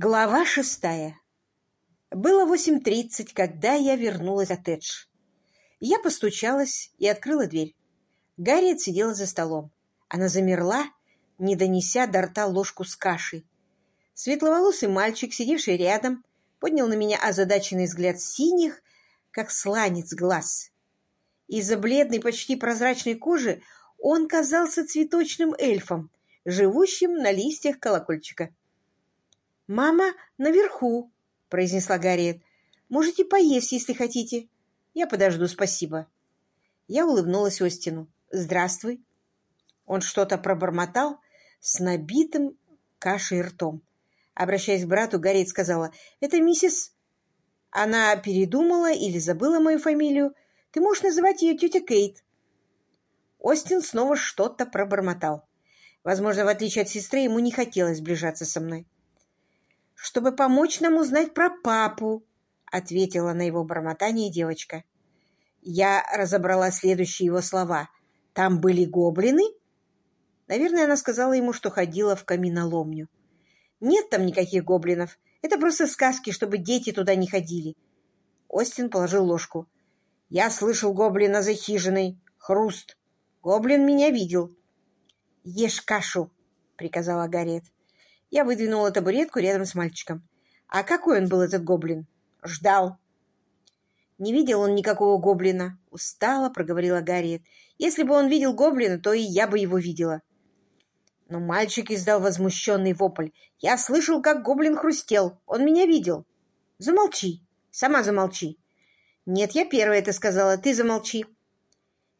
Глава шестая. Было восемь тридцать, когда я вернулась в коттедж. Я постучалась и открыла дверь. Гарриет сидела за столом. Она замерла, не донеся до рта ложку с кашей. Светловолосый мальчик, сидевший рядом, поднял на меня озадаченный взгляд синих, как сланец глаз. Из-за бледной, почти прозрачной кожи он казался цветочным эльфом, живущим на листьях колокольчика. «Мама наверху», — произнесла Гарриет. «Можете поесть, если хотите. Я подожду, спасибо». Я улыбнулась Остину. «Здравствуй». Он что-то пробормотал с набитым кашей ртом. Обращаясь к брату, Гарриет сказала, «Это миссис...» Она передумала или забыла мою фамилию. Ты можешь называть ее тетя Кейт. Остин снова что-то пробормотал. Возможно, в отличие от сестры, ему не хотелось сближаться со мной чтобы помочь нам узнать про папу», — ответила на его бормотание девочка. Я разобрала следующие его слова. «Там были гоблины?» Наверное, она сказала ему, что ходила в каминоломню. «Нет там никаких гоблинов. Это просто сказки, чтобы дети туда не ходили». Остин положил ложку. «Я слышал гоблина за хижиной. Хруст. Гоблин меня видел». «Ешь кашу», — приказала Гарриет. Я выдвинула табуретку рядом с мальчиком. А какой он был, этот гоблин? Ждал. Не видел он никакого гоблина. Устало проговорила Гарриет. Если бы он видел гоблина, то и я бы его видела. Но мальчик издал возмущенный вопль. Я слышал, как гоблин хрустел. Он меня видел. Замолчи. Сама замолчи. Нет, я первая это сказала. Ты замолчи.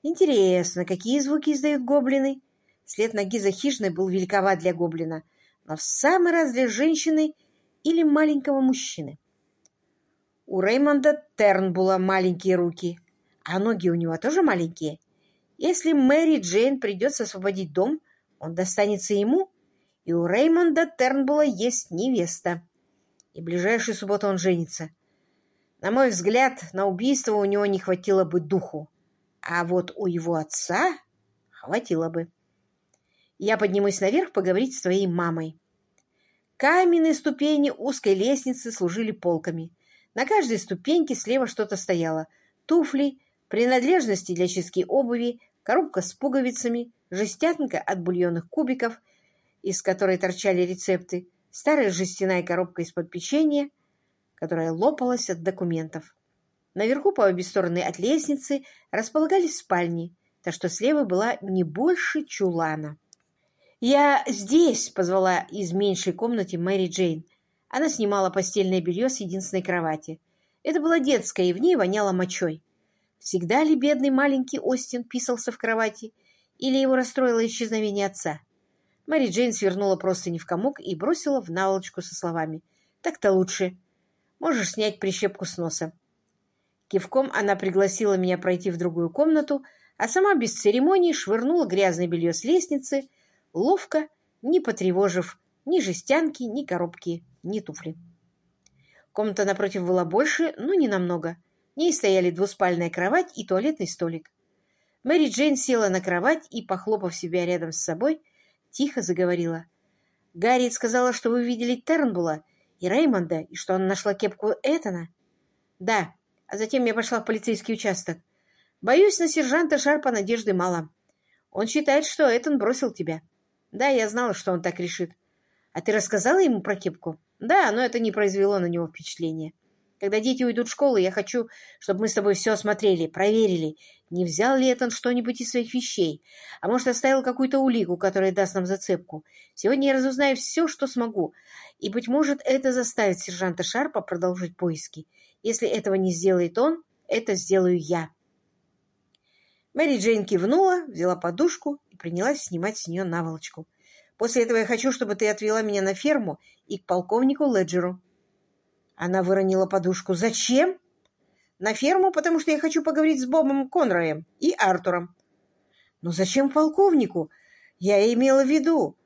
Интересно, какие звуки издают гоблины? След ноги за хижиной был великоват для гоблина но в самый раз для женщины или маленького мужчины. У Реймонда Тернбула маленькие руки, а ноги у него тоже маленькие. Если Мэри Джейн придется освободить дом, он достанется ему, и у Реймонда Тернбула есть невеста. И ближайшую субботу он женится. На мой взгляд, на убийство у него не хватило бы духу, а вот у его отца хватило бы. Я поднимусь наверх поговорить с твоей мамой. Каменные ступени узкой лестницы служили полками. На каждой ступеньке слева что-то стояло. Туфли, принадлежности для чистки обуви, коробка с пуговицами, жестянка от бульонных кубиков, из которой торчали рецепты, старая жестяная коробка из-под печенья, которая лопалась от документов. Наверху по обе стороны от лестницы располагались спальни, так что слева была не больше чулана. «Я здесь!» — позвала из меньшей комнаты Мэри Джейн. Она снимала постельное белье с единственной кровати. Это была детская, и в ней воняло мочой. Всегда ли бедный маленький Остин писался в кровати, или его расстроило исчезновение отца? Мэри Джейн свернула простыни в комок и бросила в наволочку со словами. «Так-то лучше. Можешь снять прищепку с носа». Кивком она пригласила меня пройти в другую комнату, а сама без церемоний швырнула грязное белье с лестницы, ловко, не потревожив ни жестянки, ни коробки, ни туфли. Комната напротив была больше, но не намного. В ней стояли двуспальная кровать и туалетный столик. Мэри Джейн села на кровать и, похлопав себя рядом с собой, тихо заговорила. «Гарриет сказала, что вы видели Тернбула и Реймонда, и что она нашла кепку Этана?» «Да, а затем я пошла в полицейский участок. Боюсь, на сержанта Шарпа надежды мало. Он считает, что Этан бросил тебя». Да, я знала, что он так решит. А ты рассказала ему про кепку? Да, но это не произвело на него впечатления. Когда дети уйдут в школу, я хочу, чтобы мы с тобой все осмотрели, проверили, не взял ли это что-нибудь из своих вещей, а может, оставил какую-то улику, которая даст нам зацепку. Сегодня я разузнаю все, что смогу, и, быть может, это заставит сержанта Шарпа продолжить поиски. Если этого не сделает он, это сделаю я. Мэри Джейн кивнула, взяла подушку и принялась снимать с нее наволочку. «После этого я хочу, чтобы ты отвела меня на ферму и к полковнику Леджеру». Она выронила подушку. «Зачем?» «На ферму, потому что я хочу поговорить с Бобом Конроем и Артуром». «Но зачем полковнику? Я имела в виду».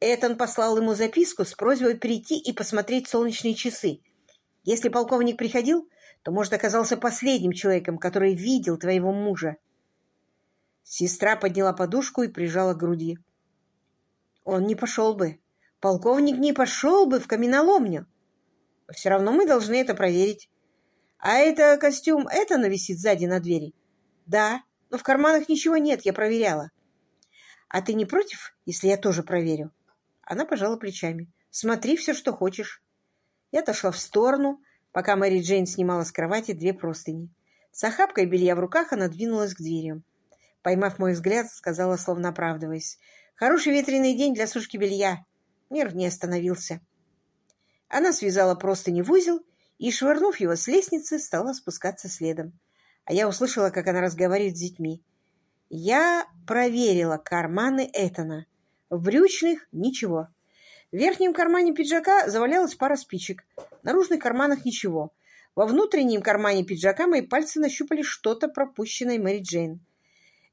Этан послал ему записку с просьбой прийти и посмотреть солнечные часы. Если полковник приходил, то, может, оказался последним человеком, который видел твоего мужа. Сестра подняла подушку и прижала к груди. Он не пошел бы. полковник не пошел бы в каменоломню. Все равно мы должны это проверить. А это костюм Этана висит сзади на двери? Да, но в карманах ничего нет, я проверяла. А ты не против, если я тоже проверю? Она пожала плечами. Смотри все, что хочешь. Я отошла в сторону, пока Мэри Джейн снимала с кровати две простыни. С охапкой белья в руках она двинулась к дверям. Поймав мой взгляд, сказала, словно оправдываясь. «Хороший ветреный день для сушки белья. Мир не остановился». Она связала простыни в узел и, швырнув его с лестницы, стала спускаться следом. А я услышала, как она разговаривает с детьми. Я проверила карманы Этана. В брючных — ничего. В верхнем кармане пиджака завалялась пара спичек. Наружных карманах ничего. Во внутреннем кармане пиджака мои пальцы нащупали что-то пропущенное Мэри Джейн.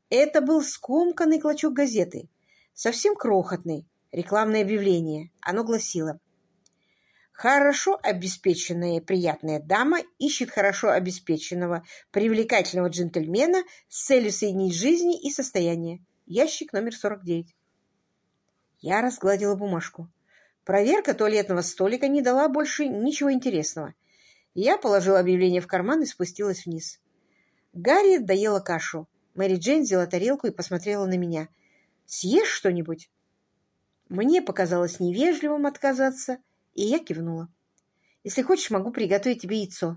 Это был скомканный клочок газеты, совсем крохотный, рекламное объявление. Оно гласило «Хорошо обеспеченная приятная дама ищет хорошо обеспеченного, привлекательного джентльмена с целью соединить жизни и состояние. Ящик номер 49». Я разгладила бумажку. Проверка туалетного столика не дала больше ничего интересного. Я положила объявление в карман и спустилась вниз. Гарри доела кашу. Мэри Джейн взяла тарелку и посмотрела на меня. «Съешь что-нибудь?» Мне показалось невежливым отказаться, и я кивнула. «Если хочешь, могу приготовить тебе яйцо.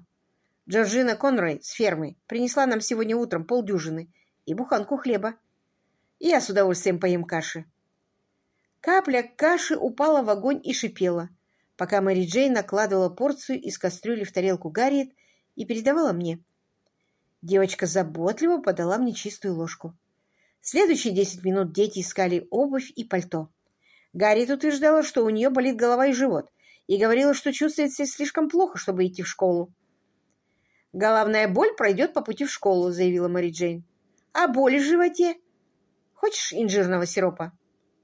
Джорджина Конрой с фермы принесла нам сегодня утром полдюжины и буханку хлеба. И я с удовольствием поем каши». Капля каши упала в огонь и шипела, пока Мэри Джейн накладывала порцию из кастрюли в тарелку Гарриет и передавала мне. Девочка заботливо подала мне чистую ложку. Следующие десять минут дети искали обувь и пальто. Гарриет утверждала, что у нее болит голова и живот, и говорила, что чувствует себя слишком плохо, чтобы идти в школу. «Головная боль пройдет по пути в школу», — заявила Мэри Джейн. «А боль в животе? Хочешь инжирного сиропа?»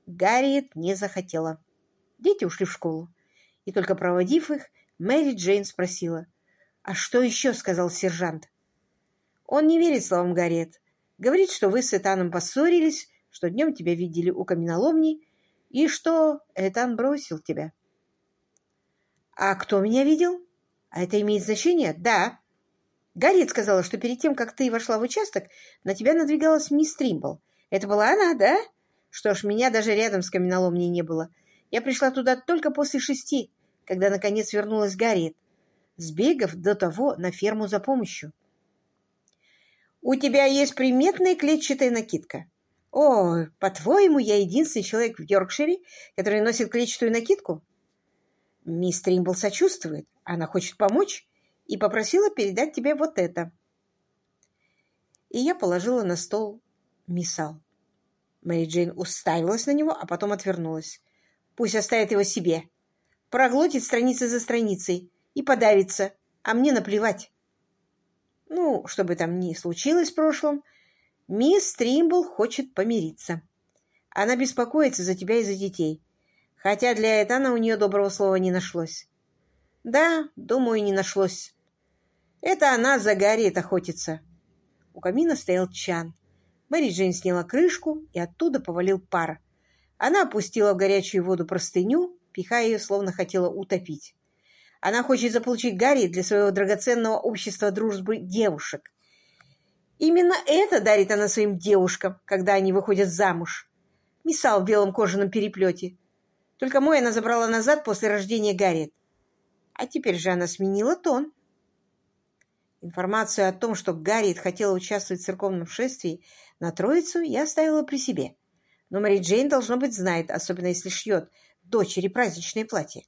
Гарриет не захотела. Дети ушли в школу. И только проводив их, Мэри Джейн спросила. «А что еще?» — сказал сержант. «Он не верит словам Гарриет. Говорит, что вы с Этаном поссорились, что днем тебя видели у каменоломни, и что Этан бросил тебя». «А кто меня видел? А это имеет значение?» «Да». Гарриет сказала, что перед тем, как ты вошла в участок, на тебя надвигалась мисс Тримбл. Это была она, да? Что ж, меня даже рядом с каменоломней не было. Я пришла туда только после шести, когда, наконец, вернулась Гарриет, сбегав до того на ферму за помощью. «У тебя есть приметная клетчатая накидка». «О, по-твоему, я единственный человек в Йоркшире, который носит клетчатую накидку?» Мисс Тримбл сочувствует. Она хочет помочь и попросила передать тебе вот это. И я положила на стол миссал. Мэри Джейн уставилась на него, а потом отвернулась. Пусть оставит его себе. Проглотит страницы за страницей и подавится, а мне наплевать. Ну, что бы там ни случилось в прошлом, мисс Тримбл хочет помириться. Она беспокоится за тебя и за детей, хотя для Этана у нее доброго слова не нашлось. Да, думаю, не нашлось. Это она за Гарриет охотится. У камина стоял чан. Мэри Джейн сняла крышку, и оттуда повалил пар. Она опустила в горячую воду простыню, пихая ее, словно хотела утопить. Она хочет заполучить Гарри для своего драгоценного общества дружбы девушек. Именно это дарит она своим девушкам, когда они выходят замуж. Миссал в белом кожаном переплете. Только мой она забрала назад после рождения Гарриет. А теперь же она сменила тон. Информацию о том, что Гарриет хотела участвовать в церковном шествии на Троицу, я оставила при себе. Но Мэри Джейн, должно быть, знает, особенно если шьет дочери праздничное платье.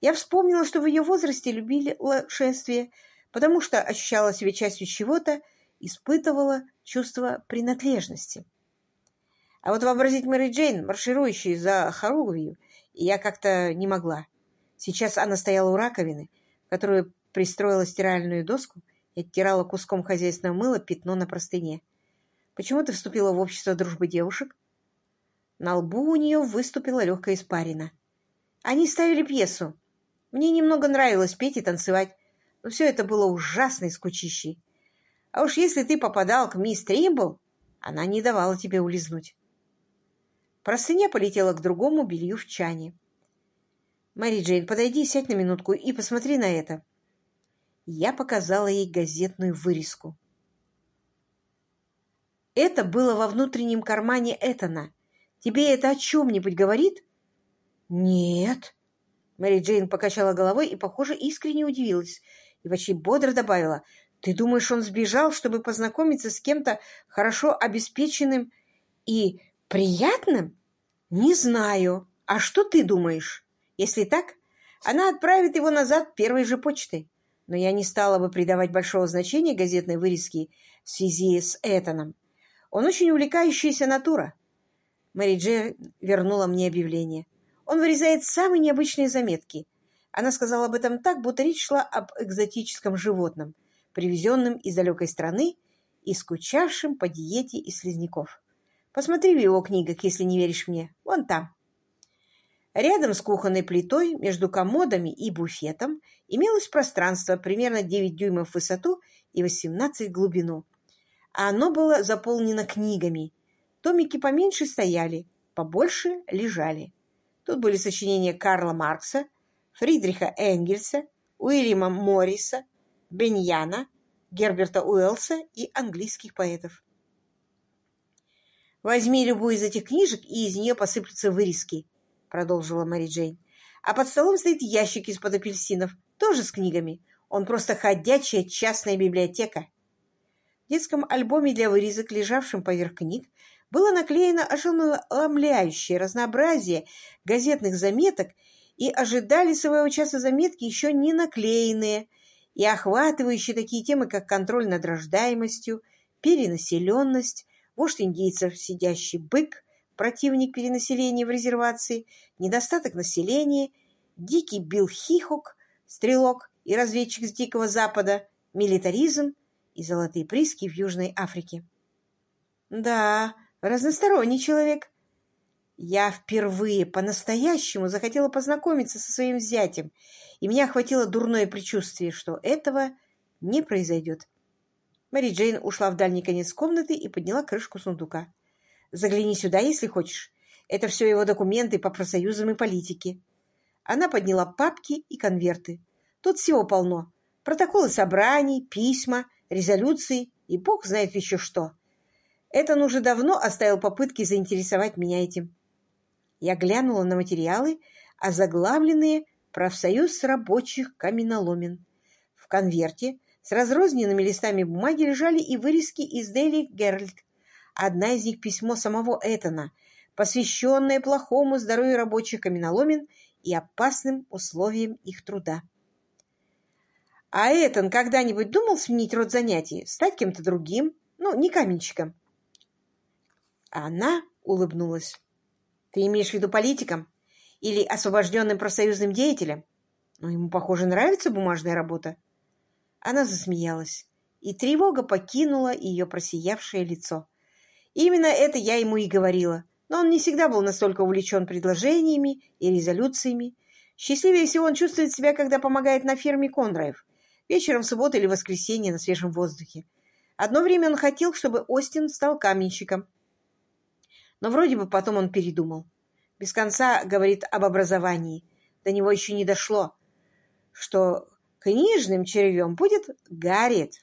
Я вспомнила, что в ее возрасте любили шествие, потому что ощущала себя частью чего-то, испытывала чувство принадлежности. А вот вообразить Мэри Джейн, марширующей за хоругвью, я как-то не могла. Сейчас она стояла у раковины, которую пристроила стиральную доску, и оттирала куском хозяйственного мыла пятно на простыне. «Почему ты вступила в общество дружбы девушек?» На лбу у нее выступила легкая испарина. «Они ставили пьесу. Мне немного нравилось петь и танцевать, но все это было ужасно и скучищей. А уж если ты попадал к мисс Тримбл, она не давала тебе улизнуть». Простыня полетела к другому белью в чане. Мэри Джейн, подойди, сядь на минутку и посмотри на это. Я показала ей газетную вырезку. Это было во внутреннем кармане Этана. Тебе это о чем-нибудь говорит? Нет. Мэри Джейн покачала головой и, похоже, искренне удивилась. И почти бодро добавила. Ты думаешь, он сбежал, чтобы познакомиться с кем-то хорошо обеспеченным и приятным? Не знаю. А что ты думаешь? Если так, она отправит его назад первой же почтой. Но я не стала бы придавать большого значения газетной вырезке в связи с Этаном. Он очень увлекающаяся натура. Мэри Дже вернула мне объявление. Он вырезает самые необычные заметки. Она сказала об этом так, будто речь шла об экзотическом животном, привезенном из далекой страны и скучавшем по диете из слизняков. Посмотри в его книгах, если не веришь мне. Вон там. Рядом с кухонной плитой, между комодами и буфетом, имелось пространство примерно 9 дюймов в высоту и 18 в глубину а оно было заполнено книгами. Томики поменьше стояли, побольше лежали. Тут были сочинения Карла Маркса, Фридриха Энгельса, Уильяма Морриса, Беньяна, Герберта Уэллса и английских поэтов. «Возьми любую из этих книжек, и из нее посыплются вырезки», — продолжила Мэри Джейн. «А под столом стоит ящик из-под апельсинов, тоже с книгами. Он просто ходячая частная библиотека» детском альбоме для вырезок, лежавшем поверх книг, было наклеено ошеломляющее разнообразие газетных заметок, и ожидали своего часа заметки еще не наклеенные и охватывающие такие темы, как контроль над рождаемостью, перенаселенность, вождь индейцев, сидящий бык, противник перенаселения в резервации, недостаток населения, дикий Билл Хихок, стрелок и разведчик с Дикого Запада, милитаризм, и золотые прииски в Южной Африке. Да, разносторонний человек. Я впервые по-настоящему захотела познакомиться со своим зятем, и меня охватило дурное предчувствие, что этого не произойдет. Мэри Джейн ушла в дальний конец комнаты и подняла крышку сундука. «Загляни сюда, если хочешь. Это все его документы по профсоюзам и политике». Она подняла папки и конверты. Тут всего полно. Протоколы собраний, письма, резолюции и бог знает еще что. Это он уже давно оставил попытки заинтересовать меня этим. Я глянула на материалы, озаглавленные «Профсоюз рабочих каменоломен». В конверте с разрозненными листами бумаги лежали и вырезки из Daily Herald. Одна из них письмо самого Этона, посвященное плохому здоровью рабочих каменоломен и опасным условиям их труда. А Этан когда-нибудь думал сменить род занятий, стать кем-то другим? Ну, не каменщиком. Она улыбнулась. Ты имеешь в виду политиком? Или освобожденным профсоюзным деятелем? Но ему, похоже, нравится бумажная работа. Она засмеялась, и тревога покинула ее просиявшее лицо. Именно это я ему и говорила, но он не всегда был настолько увлечен предложениями и резолюциями. Счастливее всего он чувствует себя, когда помогает на ферме Конраев вечером в субботу или воскресенье на свежем воздухе. Одно время он хотел, чтобы Остин стал каменщиком. Но вроде бы потом он передумал. Без конца говорит об образовании. До него еще не дошло, что книжным червем будет Гарриет.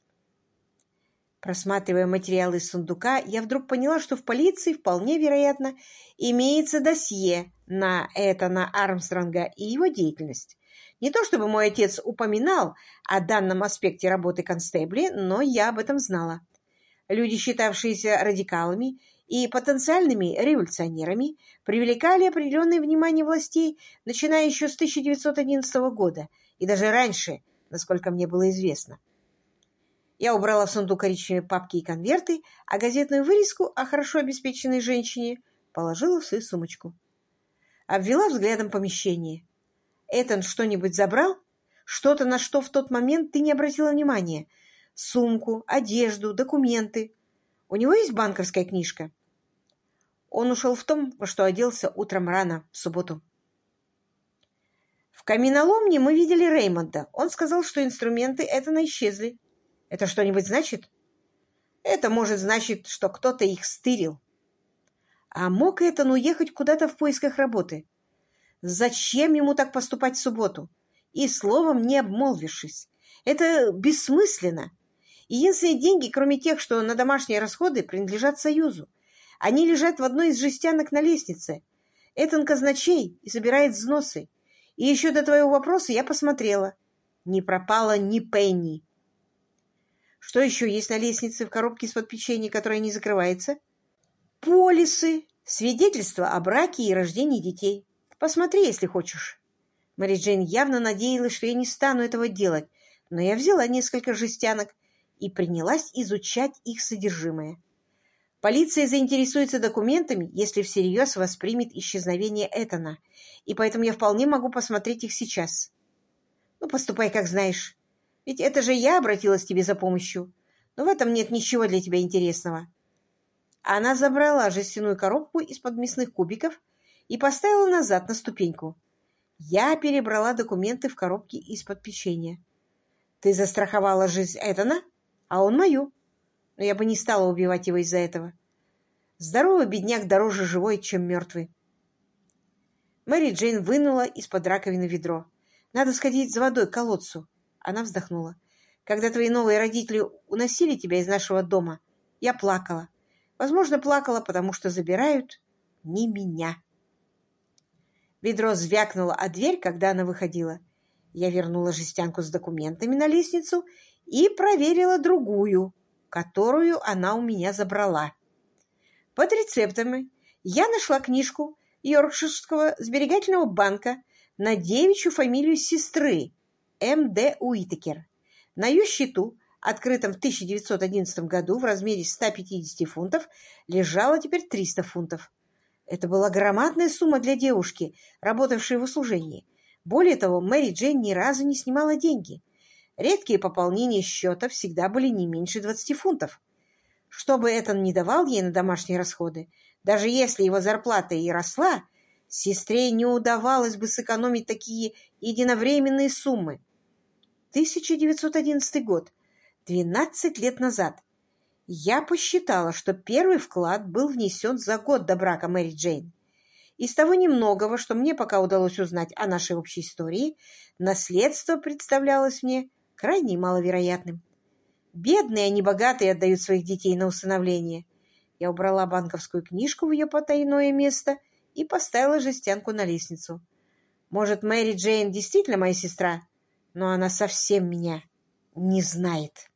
Просматривая материалы из сундука, я вдруг поняла, что в полиции вполне вероятно имеется досье на Этана Армстронга и его деятельность. Не то чтобы мой отец упоминал о данном аспекте работы констебли, но я об этом знала. Люди, считавшиеся радикалами и потенциальными революционерами, привлекали определенное внимание властей, начиная еще с 1911 года и даже раньше, насколько мне было известно. Я убрала в сундук коричневые папки и конверты, а газетную вырезку о хорошо обеспеченной женщине положила в свою сумочку. Обвела взглядом помещение. Этан что-нибудь забрал? Что-то, на что в тот момент ты не обратила внимания? Сумку, одежду, документы. У него есть банковская книжка? Он ушел в том, во что оделся утром рано, в субботу. В каменоломне мы видели Реймонда. Он сказал, что инструменты Этана исчезли. Это что-нибудь значит? Это может значить, что кто-то их стырил. А мог Этан уехать куда-то в поисках работы? Зачем ему так поступать в субботу? И словом не обмолвившись. Это бессмысленно. Единственные деньги, кроме тех, что на домашние расходы, принадлежат Союзу. Они лежат в одной из жестянок на лестнице. Это казначей и собирает взносы. И еще до твоего вопроса я посмотрела. Не пропало ни пенни. Что еще есть на лестнице в коробке из-под печенья, которая не закрывается? Полисы, свидетельства о браке и рождении детей. Посмотри, если хочешь. Мэри Джейн явно надеялась, что я не стану этого делать, но я взяла несколько жестянок и принялась изучать их содержимое. Полиция заинтересуется документами, если всерьез воспримет исчезновение Этана, и поэтому я вполне могу посмотреть их сейчас. Ну, поступай, как знаешь. Ведь это же я обратилась к тебе за помощью. Но в этом нет ничего для тебя интересного. Она забрала жестяную коробку из-под мясных кубиков и поставила назад на ступеньку. Я перебрала документы в коробке из-под печенья. Ты застраховала жизнь Этана, а он мою но я бы не стала убивать его из-за этого. Здоровый бедняк дороже живой, чем мертвый. Мэри Джейн вынула из-под раковины ведро. «Надо сходить за водой к колодцу». Она вздохнула. «Когда твои новые родители уносили тебя из нашего дома, я плакала. Возможно, плакала, потому что забирают не меня». Ведро звякнуло о дверь, когда она выходила. Я вернула жестянку с документами на лестницу и проверила другую, которую она у меня забрала. Под рецептами я нашла книжку Йоркширского сберегательного банка на девичью фамилию сестры М.Д. Уитакер. На ее счету, открытом в 1911 году в размере 150 фунтов, лежало теперь 300 фунтов. Это была громадная сумма для девушки, работавшей в услужении. Более того, Мэри Джейн ни разу не снимала деньги. Редкие пополнения счета всегда были не меньше 20 фунтов. Чтобы это не давал ей на домашние расходы, даже если его зарплата и росла, сестре не удавалось бы сэкономить такие единовременные суммы. 1911 год, 12 лет назад. Я посчитала, что первый вклад был внесен за год до брака Мэри Джейн. Из того немногого, что мне пока удалось узнать о нашей общей истории, наследство представлялось мне крайне маловероятным. Бедные, а не богатые отдают своих детей на усыновление. Я убрала банковскую книжку в ее потайное место и поставила жестянку на лестницу. Может, Мэри Джейн действительно моя сестра, но она совсем меня не знает.